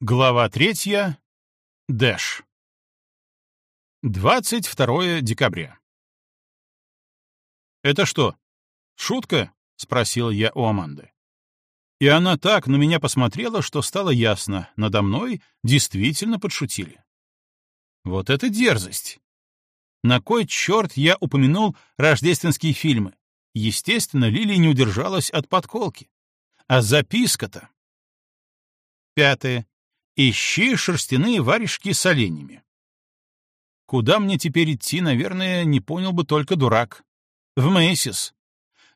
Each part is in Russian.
Глава третья. Дэш. 22 декабря. «Это что, шутка?» — спросил я у Аманды. И она так на меня посмотрела, что стало ясно, надо мной действительно подшутили. Вот это дерзость! На кой черт я упомянул рождественские фильмы? Естественно, Лили не удержалась от подколки. А записка-то... Пятое. Ищи шерстяные варежки с оленями. Куда мне теперь идти, наверное, не понял бы только дурак. В Мэйсис.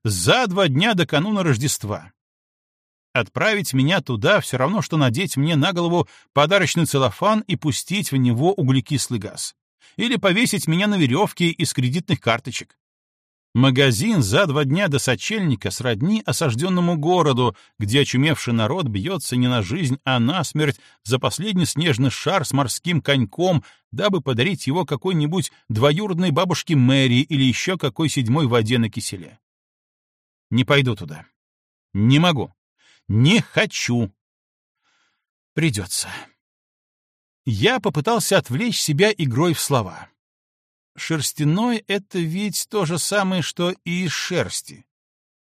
За два дня до кануна Рождества. Отправить меня туда все равно, что надеть мне на голову подарочный целлофан и пустить в него углекислый газ. Или повесить меня на веревке из кредитных карточек. Магазин за два дня до сочельника сродни осажденному городу, где очумевший народ бьется не на жизнь, а на смерть за последний снежный шар с морским коньком, дабы подарить его какой-нибудь двоюродной бабушке Мэри или еще какой седьмой воде на киселе. Не пойду туда. Не могу. Не хочу. Придется. Я попытался отвлечь себя игрой в слова. Шерстяной — это ведь то же самое, что и из шерсти.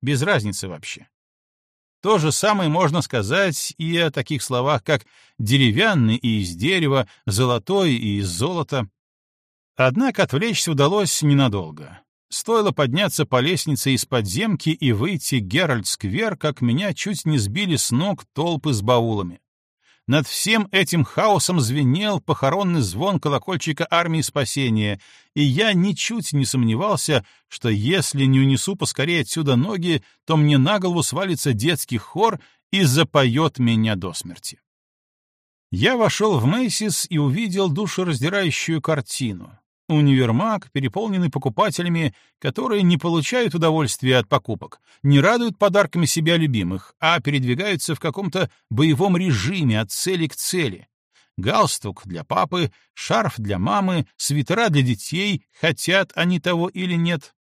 Без разницы вообще. То же самое можно сказать и о таких словах, как «деревянный» и «из дерева», «золотой» и «из золота». Однако отвлечься удалось ненадолго. Стоило подняться по лестнице из подземки и выйти Геральт-сквер, как меня чуть не сбили с ног толпы с баулами. Над всем этим хаосом звенел похоронный звон колокольчика армии спасения, и я ничуть не сомневался, что если не унесу поскорее отсюда ноги, то мне на голову свалится детский хор и запоет меня до смерти. Я вошел в Мэйсис и увидел душераздирающую картину. Универмаг, переполненный покупателями, которые не получают удовольствия от покупок, не радуют подарками себя любимых, а передвигаются в каком-то боевом режиме от цели к цели. Галстук для папы, шарф для мамы, свитера для детей, хотят они того или нет.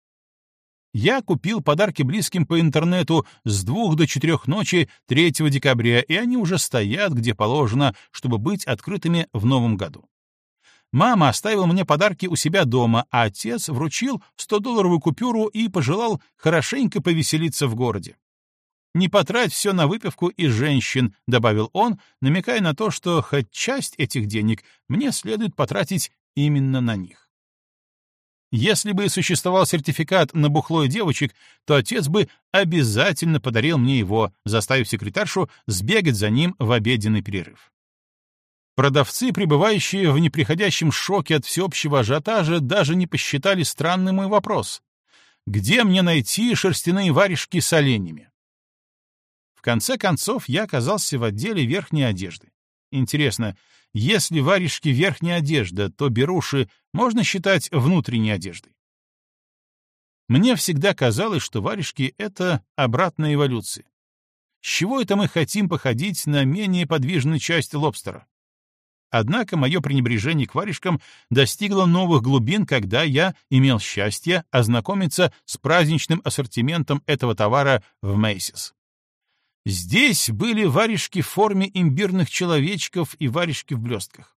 Я купил подарки близким по интернету с двух до четырех ночи 3 декабря, и они уже стоят, где положено, чтобы быть открытыми в новом году. Мама оставила мне подарки у себя дома, а отец вручил 100-долларовую купюру и пожелал хорошенько повеселиться в городе. «Не потрать все на выпивку и женщин», — добавил он, намекая на то, что хоть часть этих денег мне следует потратить именно на них. Если бы существовал сертификат на бухло и девочек, то отец бы обязательно подарил мне его, заставив секретаршу сбегать за ним в обеденный перерыв. Продавцы, пребывающие в неприходящем шоке от всеобщего ажиотажа, даже не посчитали странным мой вопрос. Где мне найти шерстяные варежки с оленями? В конце концов, я оказался в отделе верхней одежды. Интересно, если варежки верхняя одежда, то беруши можно считать внутренней одеждой? Мне всегда казалось, что варежки — это обратная эволюция. С чего это мы хотим походить на менее подвижную часть лобстера? Однако мое пренебрежение к варежкам достигло новых глубин, когда я имел счастье ознакомиться с праздничным ассортиментом этого товара в Мейсис. Здесь были варежки в форме имбирных человечков и варежки в блестках.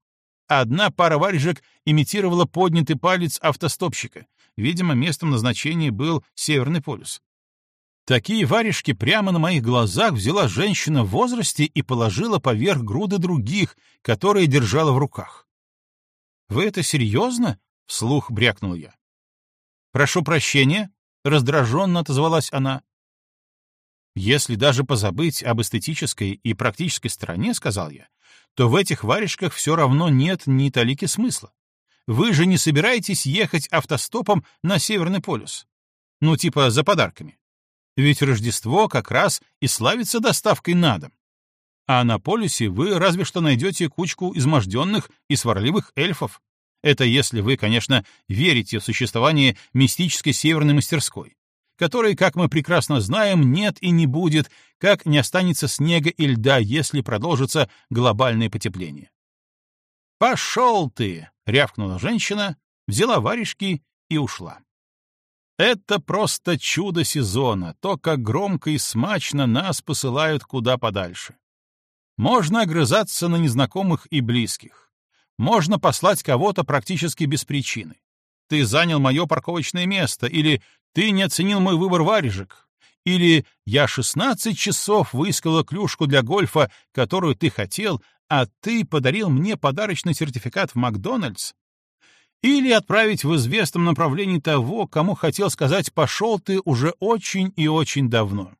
Одна пара варежек имитировала поднятый палец автостопщика. Видимо, местом назначения был Северный полюс. Такие варежки прямо на моих глазах взяла женщина в возрасте и положила поверх груды других, которые держала в руках. «Вы это серьезно?» — вслух брякнул я. «Прошу прощения», — раздраженно отозвалась она. «Если даже позабыть об эстетической и практической стороне, — сказал я, — то в этих варежках все равно нет ни талики смысла. Вы же не собираетесь ехать автостопом на Северный полюс? Ну, типа за подарками. Ведь Рождество как раз и славится доставкой на дом. А на полюсе вы разве что найдете кучку изможденных и сварливых эльфов. Это если вы, конечно, верите в существование мистической северной мастерской, которой, как мы прекрасно знаем, нет и не будет, как не останется снега и льда, если продолжится глобальное потепление. «Пошел ты!» — рявкнула женщина, взяла варежки и ушла. Это просто чудо сезона, то, как громко и смачно нас посылают куда подальше. Можно огрызаться на незнакомых и близких. Можно послать кого-то практически без причины. Ты занял мое парковочное место, или ты не оценил мой выбор варежек, или я 16 часов выискала клюшку для гольфа, которую ты хотел, а ты подарил мне подарочный сертификат в Макдональдс, или отправить в известном направлении того, кому хотел сказать «пошел ты» уже очень и очень давно.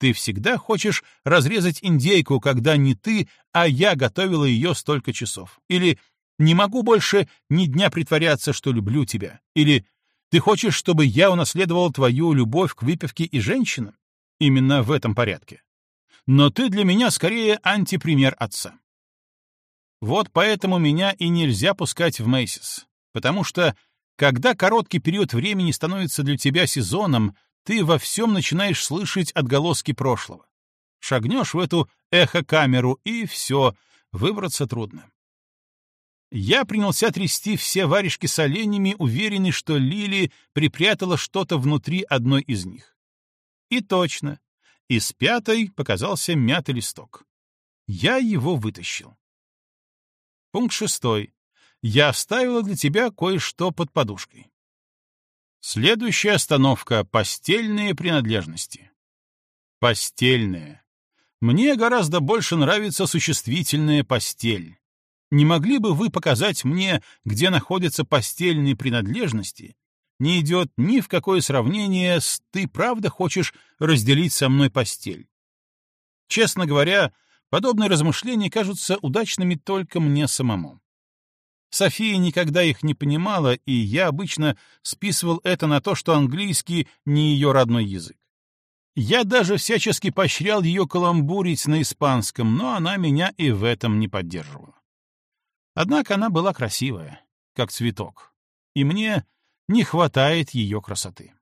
Ты всегда хочешь разрезать индейку, когда не ты, а я готовила ее столько часов. Или «не могу больше ни дня притворяться, что люблю тебя». Или «ты хочешь, чтобы я унаследовал твою любовь к выпивке и женщинам?» Именно в этом порядке. Но ты для меня скорее антипример отца. Вот поэтому меня и нельзя пускать в Мейсис. Потому что, когда короткий период времени становится для тебя сезоном, ты во всем начинаешь слышать отголоски прошлого. Шагнешь в эту эхо-камеру, и все, выбраться трудно. Я принялся трясти все варежки с оленями, уверенный, что Лили припрятала что-то внутри одной из них. И точно, из пятой показался мятый листок. Я его вытащил. Пункт шестой я оставила для тебя кое-что под подушкой. Следующая остановка — постельные принадлежности. Постельные. Мне гораздо больше нравится существительная постель. Не могли бы вы показать мне, где находятся постельные принадлежности? Не идет ни в какое сравнение с «ты правда хочешь разделить со мной постель». Честно говоря, подобные размышления кажутся удачными только мне самому. София никогда их не понимала, и я обычно списывал это на то, что английский не ее родной язык. Я даже всячески поощрял ее каламбурить на испанском, но она меня и в этом не поддерживала. Однако она была красивая, как цветок, и мне не хватает ее красоты.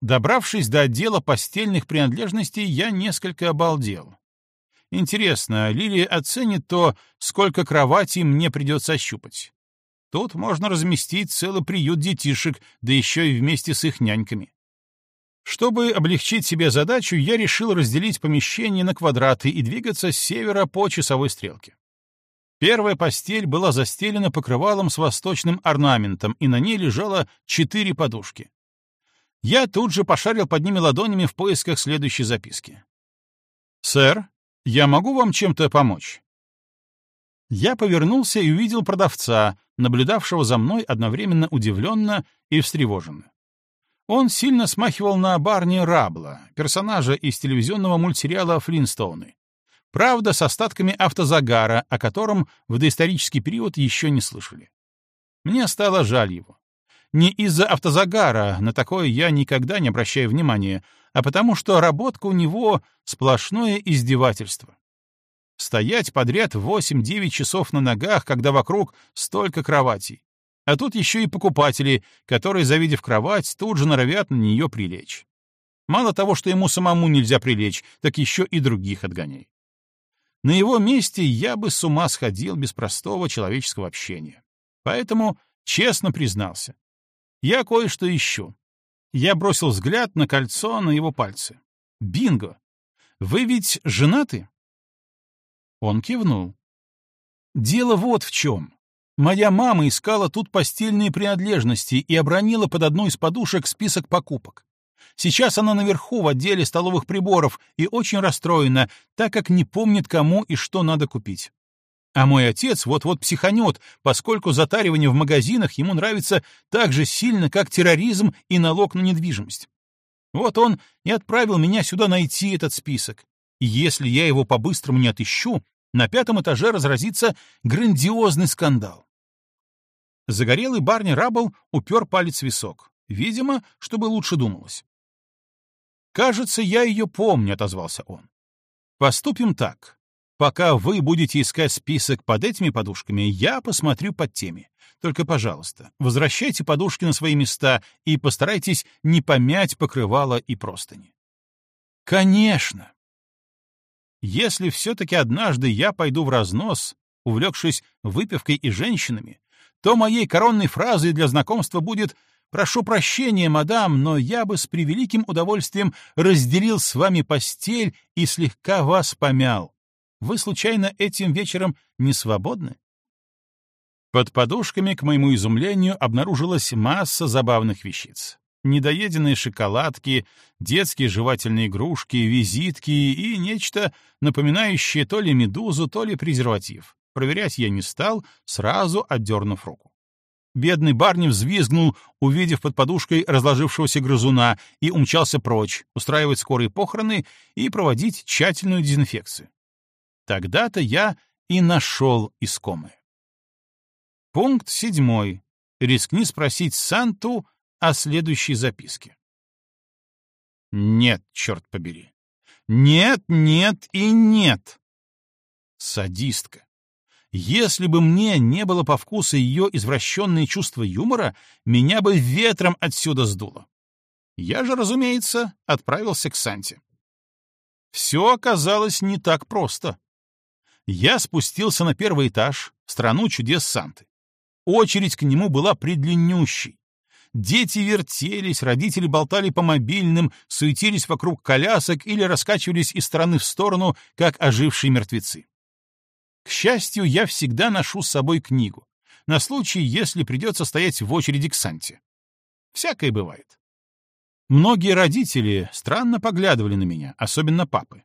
Добравшись до отдела постельных принадлежностей, я несколько обалдел. Интересно, Лили оценит то, сколько кроватей мне придется ощупать. Тут можно разместить целый приют детишек, да еще и вместе с их няньками. Чтобы облегчить себе задачу, я решил разделить помещение на квадраты и двигаться с севера по часовой стрелке. Первая постель была застелена покрывалом с восточным орнаментом, и на ней лежало четыре подушки. Я тут же пошарил под ними ладонями в поисках следующей записки. «Сэр, я могу вам чем-то помочь?» Я повернулся и увидел продавца, наблюдавшего за мной одновременно удивленно и встревоженно. Он сильно смахивал на Барни Рабла, персонажа из телевизионного мультсериала «Флинстоуны». Правда, с остатками автозагара, о котором в доисторический период еще не слышали. Мне стало жаль его. Не из-за автозагара, на такое я никогда не обращаю внимания, а потому что работка у него — сплошное издевательство. Стоять подряд 8-9 часов на ногах, когда вокруг столько кроватей. А тут еще и покупатели, которые, завидев кровать, тут же норовят на нее прилечь. Мало того, что ему самому нельзя прилечь, так еще и других отгоняй. На его месте я бы с ума сходил без простого человеческого общения. Поэтому честно признался. Я кое-что ищу. Я бросил взгляд на кольцо на его пальце. Бинго! Вы ведь женаты? Он кивнул. Дело вот в чем. Моя мама искала тут постельные принадлежности и обронила под одну из подушек список покупок. Сейчас она наверху в отделе столовых приборов и очень расстроена, так как не помнит, кому и что надо купить. А мой отец вот-вот психанет, поскольку затаривание в магазинах ему нравится так же сильно, как терроризм и налог на недвижимость. Вот он и отправил меня сюда найти этот список. И если я его по-быстрому не отыщу, на пятом этаже разразится грандиозный скандал. Загорелый Барни Раббл упер палец в висок. Видимо, чтобы лучше думалось. «Кажется, я ее помню», — отозвался он. «Поступим так. Пока вы будете искать список под этими подушками, я посмотрю под теми. Только, пожалуйста, возвращайте подушки на свои места и постарайтесь не помять покрывало и простыни. Конечно! Если все-таки однажды я пойду в разнос, увлекшись выпивкой и женщинами, то моей коронной фразой для знакомства будет «Прошу прощения, мадам, но я бы с превеликим удовольствием разделил с вами постель и слегка вас помял. Вы, случайно, этим вечером не свободны? Под подушками, к моему изумлению, обнаружилась масса забавных вещиц. Недоеденные шоколадки, детские жевательные игрушки, визитки и нечто, напоминающее то ли медузу, то ли презерватив. Проверять я не стал, сразу отдернув руку. Бедный Барни взвизгнул, увидев под подушкой разложившегося грызуна, и умчался прочь, устраивать скорые похороны и проводить тщательную дезинфекцию. Тогда-то я и нашел искомое. Пункт седьмой. Рискни спросить Санту о следующей записке. Нет, черт побери. Нет, нет и нет. Садистка. Если бы мне не было по вкусу ее извращенные чувства юмора, меня бы ветром отсюда сдуло. Я же, разумеется, отправился к Санте. Все оказалось не так просто. Я спустился на первый этаж, в страну чудес Санты. Очередь к нему была предлиннющей. Дети вертелись, родители болтали по мобильным, суетились вокруг колясок или раскачивались из стороны в сторону, как ожившие мертвецы. К счастью, я всегда ношу с собой книгу, на случай, если придется стоять в очереди к Санте. Всякое бывает. Многие родители странно поглядывали на меня, особенно папы.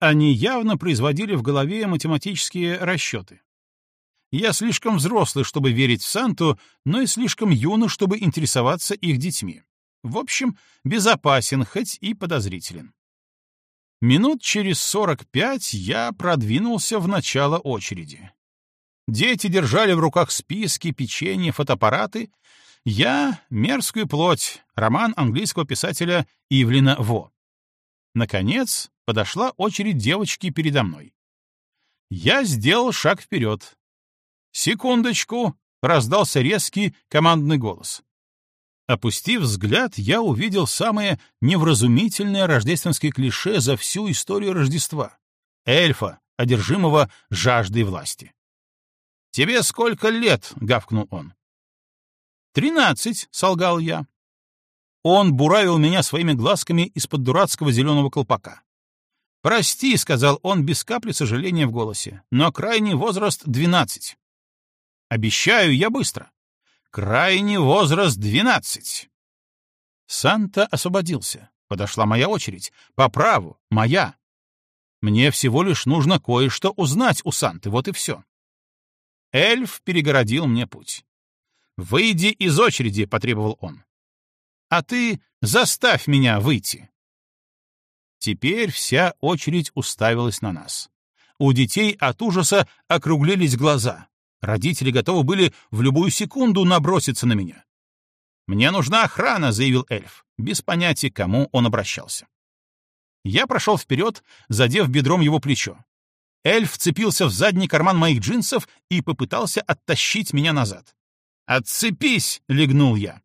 Они явно производили в голове математические расчеты. Я слишком взрослый, чтобы верить в Санту, но и слишком юный, чтобы интересоваться их детьми. В общем, безопасен, хоть и подозрителен. Минут через сорок пять я продвинулся в начало очереди. Дети держали в руках списки, печенье, фотоаппараты. Я — мерзкую плоть, роман английского писателя Ивлина Во. Наконец, подошла очередь девочки передо мной. Я сделал шаг вперед, «Секундочку!» — раздался резкий командный голос. Опустив взгляд, я увидел самое невразумительное рождественское клише за всю историю Рождества — эльфа, одержимого жаждой власти. «Тебе сколько лет?» — гавкнул он. «Тринадцать», — солгал я. Он буравил меня своими глазками из-под дурацкого зеленого колпака. «Прости», — сказал он без капли сожаления в голосе, — «но крайний возраст — двенадцать». Обещаю, я быстро. Крайний возраст двенадцать. Санта освободился. Подошла моя очередь. По праву, моя. Мне всего лишь нужно кое-что узнать у Санты, вот и все. Эльф перегородил мне путь. «Выйди из очереди», — потребовал он. «А ты заставь меня выйти». Теперь вся очередь уставилась на нас. У детей от ужаса округлились глаза. Родители готовы были в любую секунду наброситься на меня. «Мне нужна охрана», — заявил эльф, без понятия, к кому он обращался. Я прошел вперед, задев бедром его плечо. Эльф вцепился в задний карман моих джинсов и попытался оттащить меня назад. «Отцепись!» — легнул я.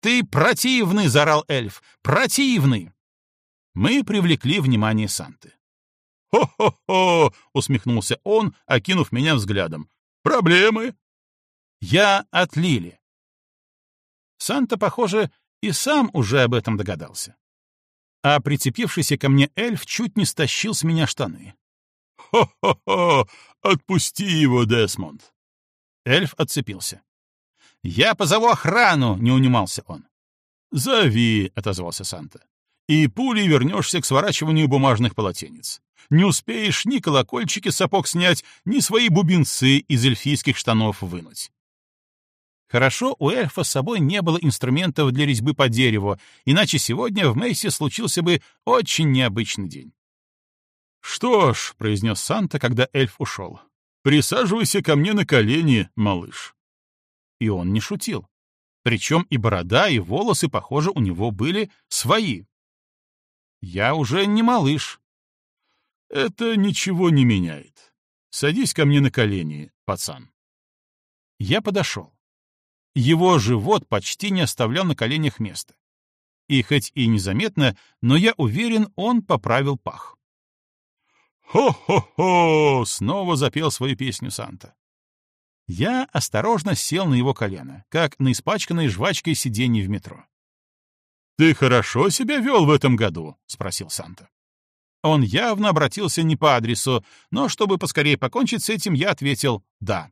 «Ты противный!» — заорал эльф. «Противный!» Мы привлекли внимание Санты. «Хо-хо-хо!» — усмехнулся он, окинув меня взглядом. Проблемы? Я от Лили. Санта, похоже, и сам уже об этом догадался. А прицепившийся ко мне эльф чуть не стащил с меня штаны. «Хо-хо-хо! Отпусти его, Десмонд!» Эльф отцепился. «Я позову охрану!» — не унимался он. «Зови!» — отозвался Санта. «И пулей вернешься к сворачиванию бумажных полотенец не успеешь ни колокольчики сапог снять, ни свои бубенцы из эльфийских штанов вынуть. Хорошо, у эльфа с собой не было инструментов для резьбы по дереву, иначе сегодня в Мейсе случился бы очень необычный день. «Что ж», — произнес Санта, когда эльф ушел, — «присаживайся ко мне на колени, малыш». И он не шутил. Причем и борода, и волосы, похоже, у него были свои. «Я уже не малыш», это ничего не меняет. Садись ко мне на колени, пацан. Я подошел. Его живот почти не оставлял на коленях места. И хоть и незаметно, но я уверен, он поправил пах. «Хо-хо-хо!» — снова запел свою песню Санта. Я осторожно сел на его колено, как на испачканной жвачкой сиденье в метро. «Ты хорошо себя вел в этом году?» — спросил Санта. Он явно обратился не по адресу, но чтобы поскорее покончить с этим, я ответил «да».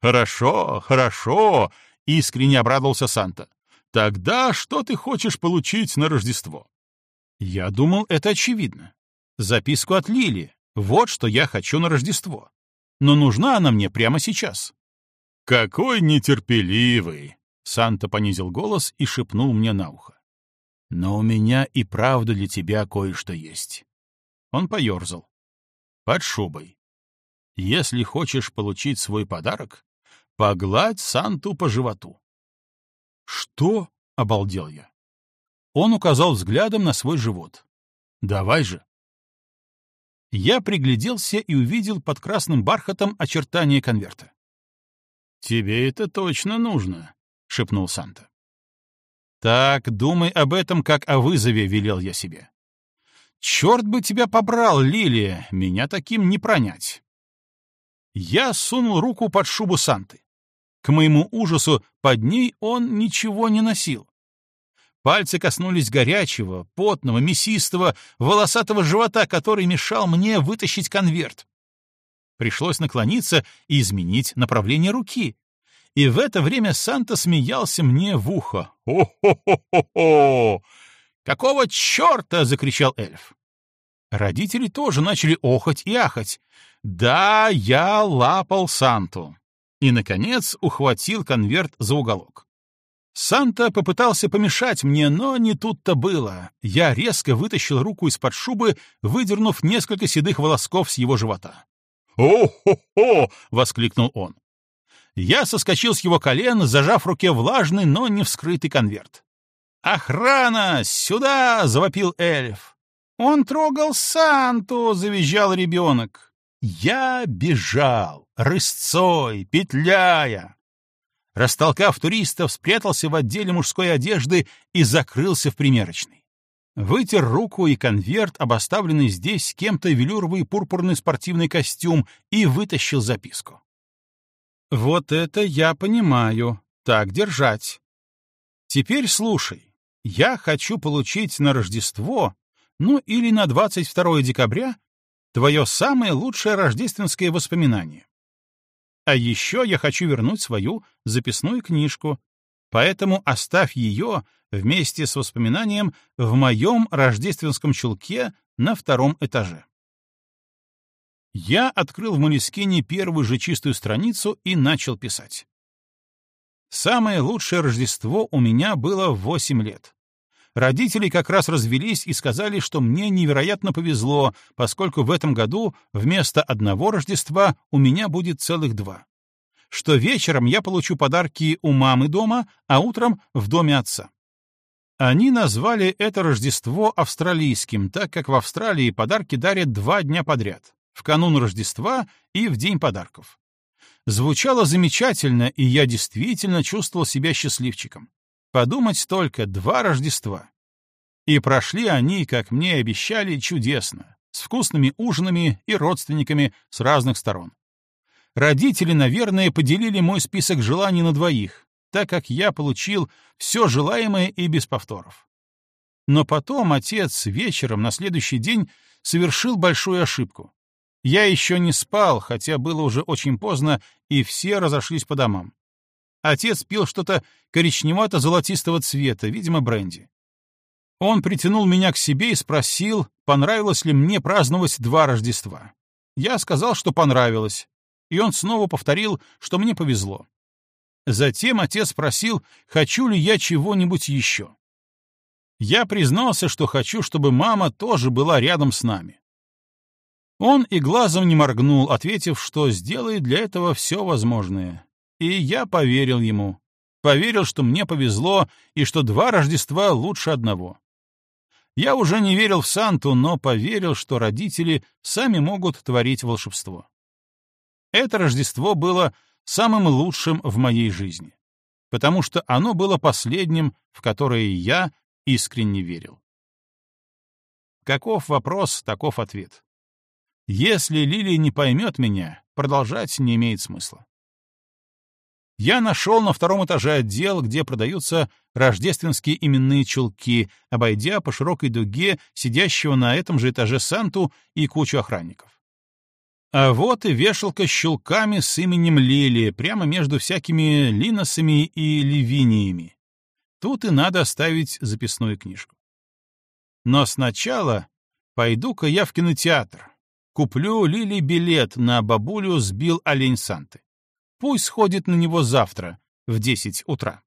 «Хорошо, хорошо», — искренне обрадовался Санта. «Тогда что ты хочешь получить на Рождество?» Я думал, это очевидно. Записку от Лили. Вот что я хочу на Рождество. Но нужна она мне прямо сейчас. «Какой нетерпеливый!» — Санта понизил голос и шепнул мне на ухо. «Но у меня и правда для тебя кое-что есть». Он поерзал. «Под шубой. Если хочешь получить свой подарок, погладь Санту по животу». «Что?» — обалдел я. Он указал взглядом на свой живот. «Давай же». Я пригляделся и увидел под красным бархатом очертания конверта. «Тебе это точно нужно», — шепнул Санта. «Так, думай об этом, как о вызове», — велел я себе. «Черт бы тебя побрал, Лилия, меня таким не пронять». Я сунул руку под шубу Санты. К моему ужасу, под ней он ничего не носил. Пальцы коснулись горячего, потного, мясистого, волосатого живота, который мешал мне вытащить конверт. Пришлось наклониться и изменить направление руки. И в это время Санта смеялся мне в ухо. «О-хо-хо-хо-хо! Какого черта!» — закричал эльф. Родители тоже начали охать и ахать. Да, я лапал Санту. И, наконец, ухватил конверт за уголок. Санта попытался помешать мне, но не тут-то было. Я резко вытащил руку из-под шубы, выдернув несколько седых волосков с его живота. «О-хо-хо!» — воскликнул он. Я соскочил с его колен, зажав в руке влажный, но не вскрытый конверт. «Охрана! Сюда!» — завопил эльф. «Он трогал Санту!» — завизжал ребенок. Я бежал, рысцой, петляя. Растолкав туристов, спрятался в отделе мужской одежды и закрылся в примерочной. Вытер руку и конверт, обоставленный здесь кем-то велюровый пурпурный спортивный костюм, и вытащил записку. «Вот это я понимаю. Так держать. Теперь слушай. Я хочу получить на Рождество, ну или на 22 декабря, твое самое лучшее рождественское воспоминание. А еще я хочу вернуть свою записную книжку, поэтому оставь ее вместе с воспоминанием в моем рождественском чулке на втором этаже. Я открыл в Молескине первую же чистую страницу и начал писать. Самое лучшее Рождество у меня было в 8 лет. Родители как раз развелись и сказали, что мне невероятно повезло, поскольку в этом году вместо одного Рождества у меня будет целых два. Что вечером я получу подарки у мамы дома, а утром в доме отца. Они назвали это Рождество австралийским, так как в Австралии подарки дарят два дня подряд — в канун Рождества и в День подарков. Звучало замечательно, и я действительно чувствовал себя счастливчиком. Подумать только, два Рождества. И прошли они, как мне обещали, чудесно, с вкусными ужинами и родственниками с разных сторон. Родители, наверное, поделили мой список желаний на двоих, так как я получил все желаемое и без повторов. Но потом отец вечером на следующий день совершил большую ошибку. Я еще не спал, хотя было уже очень поздно, и все разошлись по домам. Отец пил что-то коричневато-золотистого цвета, видимо, бренди. Он притянул меня к себе и спросил, понравилось ли мне праздновать два Рождества. Я сказал, что понравилось, и он снова повторил, что мне повезло. Затем отец спросил, хочу ли я чего-нибудь еще. Я признался, что хочу, чтобы мама тоже была рядом с нами. Он и глазом не моргнул, ответив, что сделает для этого все возможное. И я поверил ему. Поверил, что мне повезло и что два Рождества лучше одного. Я уже не верил в Санту, но поверил, что родители сами могут творить волшебство. Это Рождество было самым лучшим в моей жизни, потому что оно было последним, в которое я искренне верил. Каков вопрос, таков ответ. Если Лили не поймет меня, продолжать не имеет смысла. я нашел на втором этаже отдел, где продаются рождественские именные чулки, обойдя по широкой дуге сидящего на этом же этаже Санту и кучу охранников. А вот и вешалка с щелками с именем Лили, прямо между всякими линосами и ливиниями. Тут и надо оставить записную книжку. Но сначала пойду-ка я в кинотеатр. Куплю Лили билет на бабулю сбил олень Санты. Пусть сходит на него завтра в десять утра.